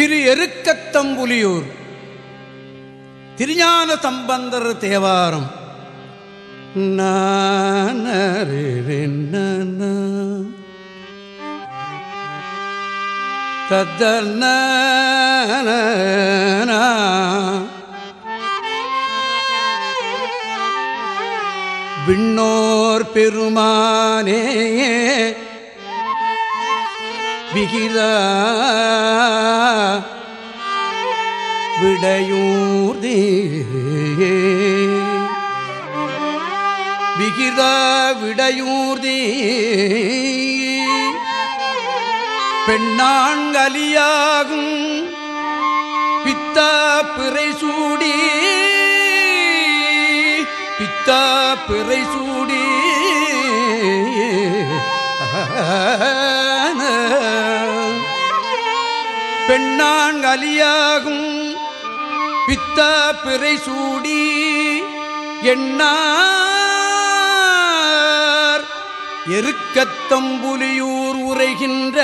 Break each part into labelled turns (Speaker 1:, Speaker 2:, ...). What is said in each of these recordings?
Speaker 1: திரு எருக்கத்தம்புலியூர் திருஞான சம்பந்தர் தேவாரம். தத்தன விண்ணோர் பெருமானே. விகித விடையூர்தி விகித விடையூர்தி பெண்ணாங்கலியாகும் பித்தா பிறை சூடி பித்தா பிறை சூடி. பெண்ணான் அலியாகும் பித்தா பிறை சூடி எண்ணார். எருக்கத்தம்புலியூர் உரைகின்ற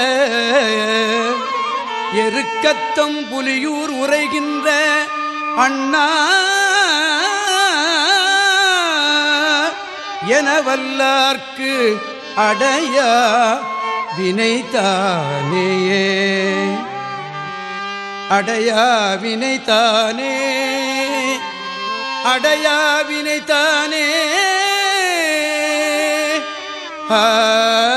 Speaker 1: எருக்கத்தம்புலியூர் உரைகின்ற அண்ணா என வல்லார்க்கு அடையா வினைதானேயே. அடையாவினை தானே அடையாவினை தானே. ஆ.